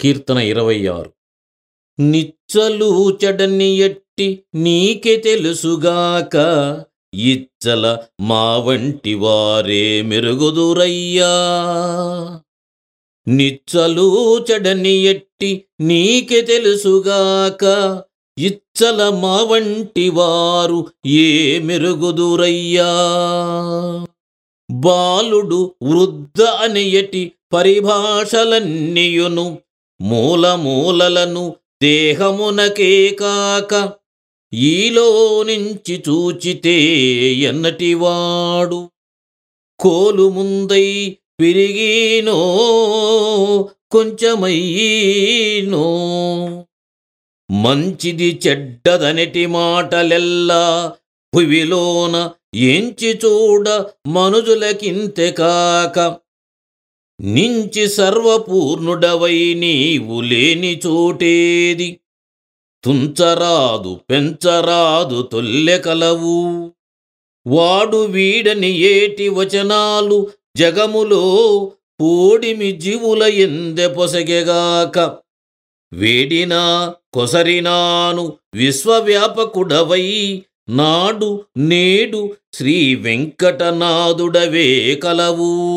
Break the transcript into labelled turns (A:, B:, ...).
A: కీర్తన ఇరవై ఆరు నిచ్చలూచడని ఎట్టి నీకే తెలుసుగాక ఇచ్చల మా వంటి వారే మెరుగుదురయ్యా. నిచ్చలూచడని ఎట్టి నీకే తెలుసుగాక ఇచ్చల మా వంటి వారు ఏ మెరుగుదురయ్యా. బాలుడు వృద్ధ అనేయటి పరిభాషలన్నీయును మూలమూలలను దేహమునకే కాక ఈలో నుంచి చూచితే ఎన్నటివాడు? కోలు ముందై పెరిగినో కొంచెమయ్యినో మంచిది చెడ్డదనటి మాటలెల్లా భువిలోన ఎంచి చూడ మనుజులకింతె కాక నించి సర్వపూర్ణుడవై నీవు లేని చోటేది. తుంచరాదు పెంచరాదు తొల్లె కలవు. వాడు వీడని ఏటి వచనాలు జగములో పూడిమి జీవుల ఎందె పొసగెగాక. వేడినా కొసరినాను విశ్వవ్యాపకుడవై నాడు నేడు శ్రీ వెంకటనాథుడవే కలవు.